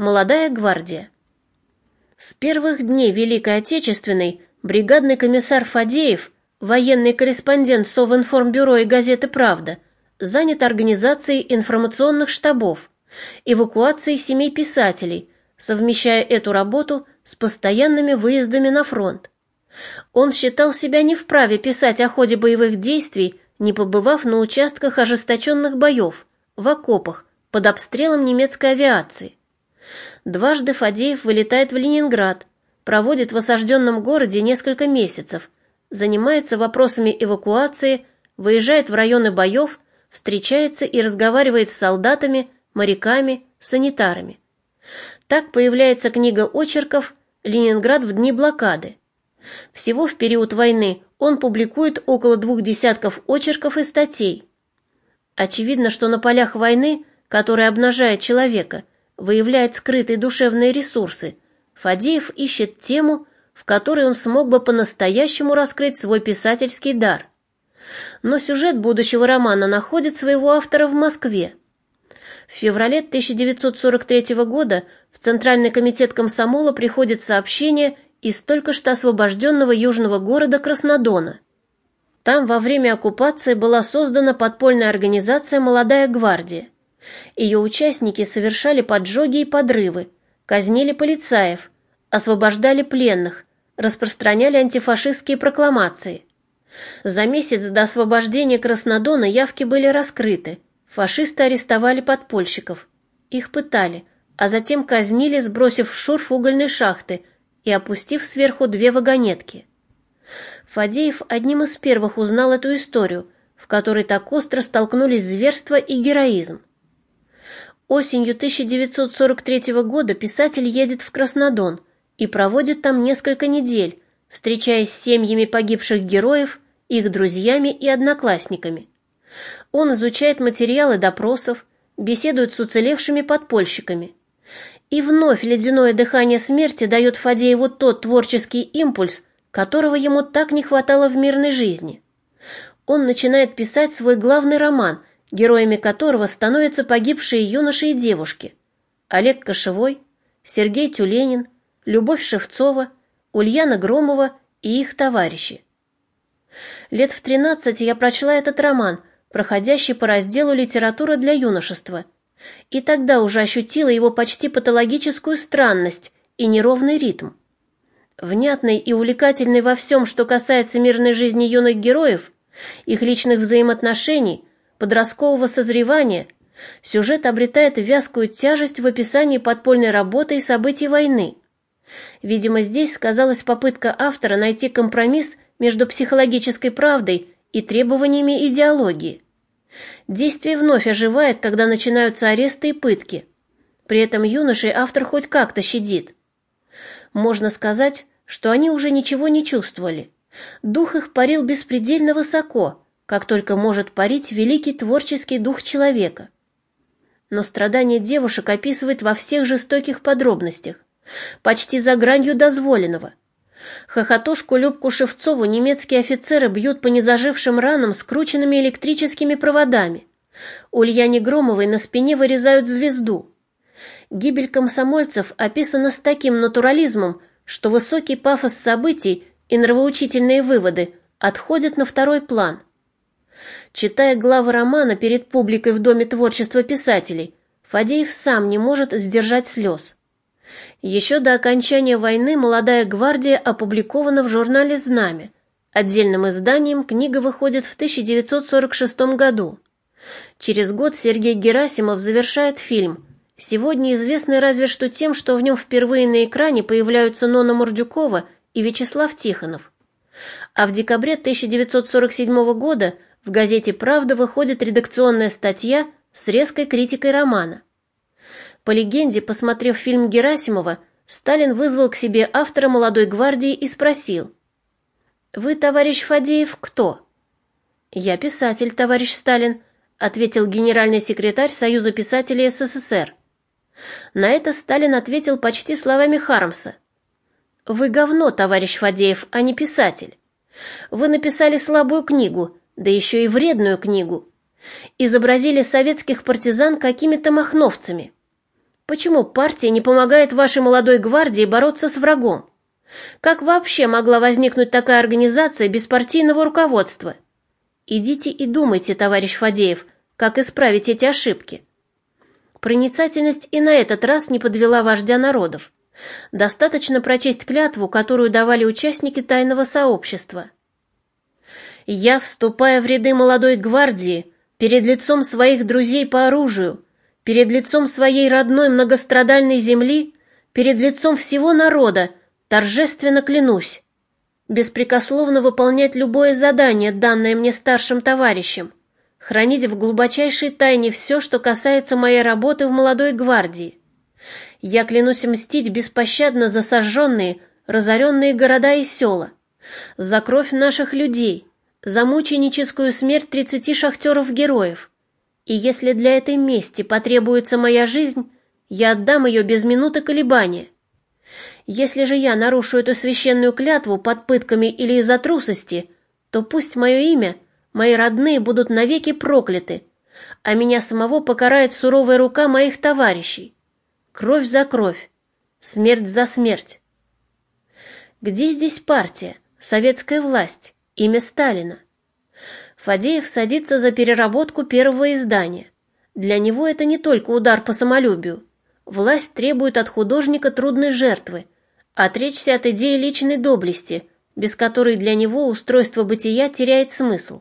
Молодая гвардия. С первых дней Великой Отечественной бригадный комиссар Фадеев, военный корреспондент Совинформбюро и газеты «Правда», занят организацией информационных штабов, эвакуацией семей писателей, совмещая эту работу с постоянными выездами на фронт. Он считал себя не вправе писать о ходе боевых действий, не побывав на участках ожесточенных боев, в окопах, под обстрелом немецкой авиации. Дважды Фадеев вылетает в Ленинград, проводит в осажденном городе несколько месяцев, занимается вопросами эвакуации, выезжает в районы боев, встречается и разговаривает с солдатами, моряками, санитарами. Так появляется книга очерков «Ленинград в дни блокады». Всего в период войны он публикует около двух десятков очерков и статей. Очевидно, что на полях войны, которая обнажает человека, выявляет скрытые душевные ресурсы, Фадеев ищет тему, в которой он смог бы по-настоящему раскрыть свой писательский дар. Но сюжет будущего романа находит своего автора в Москве. В феврале 1943 года в Центральный комитет комсомола приходит сообщение из только что освобожденного южного города Краснодона. Там во время оккупации была создана подпольная организация «Молодая гвардия». Ее участники совершали поджоги и подрывы, казнили полицаев, освобождали пленных, распространяли антифашистские прокламации. За месяц до освобождения Краснодона явки были раскрыты, фашисты арестовали подпольщиков, их пытали, а затем казнили, сбросив в шурф угольной шахты – и опустив сверху две вагонетки. Фадеев одним из первых узнал эту историю, в которой так остро столкнулись зверство и героизм. Осенью 1943 года писатель едет в Краснодон и проводит там несколько недель, встречаясь с семьями погибших героев, их друзьями и одноклассниками. Он изучает материалы допросов, беседует с уцелевшими подпольщиками – и вновь ледяное дыхание смерти дает Фадееву тот творческий импульс, которого ему так не хватало в мирной жизни. Он начинает писать свой главный роман, героями которого становятся погибшие юноши и девушки. Олег Кошевой, Сергей Тюленин, Любовь Шевцова, Ульяна Громова и их товарищи. Лет в тринадцать я прочла этот роман, проходящий по разделу «Литература для юношества», и тогда уже ощутила его почти патологическую странность и неровный ритм. Внятный и увлекательный во всем, что касается мирной жизни юных героев, их личных взаимоотношений, подросткового созревания, сюжет обретает вязкую тяжесть в описании подпольной работы и событий войны. Видимо, здесь сказалась попытка автора найти компромисс между психологической правдой и требованиями идеологии. Действие вновь оживает, когда начинаются аресты и пытки. При этом юношей автор хоть как-то щадит. Можно сказать, что они уже ничего не чувствовали. Дух их парил беспредельно высоко, как только может парить великий творческий дух человека. Но страдания девушек описывает во всех жестоких подробностях, почти за гранью дозволенного. Хохотушку Любку Шевцову немецкие офицеры бьют по незажившим ранам скрученными электрическими проводами. Ульяне Громовой на спине вырезают звезду. Гибель комсомольцев описана с таким натурализмом, что высокий пафос событий и нравоучительные выводы отходят на второй план. Читая главы романа перед публикой в Доме творчества писателей, Фадеев сам не может сдержать слез. Еще до окончания войны «Молодая гвардия» опубликована в журнале «Знамя». Отдельным изданием книга выходит в 1946 году. Через год Сергей Герасимов завершает фильм, сегодня известный разве что тем, что в нем впервые на экране появляются Нона Мурдюкова и Вячеслав Тихонов. А в декабре 1947 года в газете «Правда» выходит редакционная статья с резкой критикой романа. По легенде, посмотрев фильм Герасимова, Сталин вызвал к себе автора «Молодой гвардии» и спросил. «Вы, товарищ Фадеев, кто?» «Я писатель, товарищ Сталин», ответил генеральный секретарь Союза писателей СССР. На это Сталин ответил почти словами Хармса. «Вы говно, товарищ Фадеев, а не писатель. Вы написали слабую книгу, да еще и вредную книгу. Изобразили советских партизан какими-то махновцами. Почему партия не помогает вашей молодой гвардии бороться с врагом? Как вообще могла возникнуть такая организация без партийного руководства? Идите и думайте, товарищ Фадеев, как исправить эти ошибки. Проницательность и на этот раз не подвела вождя народов. Достаточно прочесть клятву, которую давали участники тайного сообщества. «Я, вступая в ряды молодой гвардии, перед лицом своих друзей по оружию, перед лицом своей родной многострадальной земли, перед лицом всего народа, торжественно клянусь, беспрекословно выполнять любое задание, данное мне старшим товарищем, хранить в глубочайшей тайне все, что касается моей работы в молодой гвардии. Я клянусь мстить беспощадно за сожженные, разоренные города и села, за кровь наших людей, за мученическую смерть тридцати шахтеров-героев, и если для этой мести потребуется моя жизнь, я отдам ее без минуты колебания. Если же я нарушу эту священную клятву под пытками или из-за трусости, то пусть мое имя, мои родные будут навеки прокляты, а меня самого покарает суровая рука моих товарищей. Кровь за кровь, смерть за смерть. Где здесь партия, советская власть, имя Сталина? Фадеев садится за переработку первого издания. Для него это не только удар по самолюбию. Власть требует от художника трудной жертвы, отречься от идеи личной доблести, без которой для него устройство бытия теряет смысл.